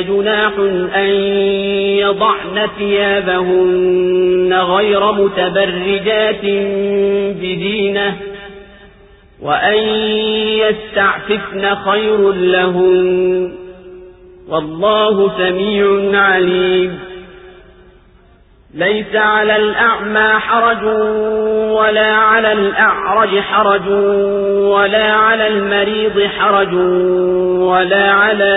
جناح أن يضعن ثيابهن غير متبرجات بدينه وأن يستعففن خير لهن والله سميع عليم. ليس على الأعمى حرج ولا على الأعرج حرج ولا على المريض حرج ولا على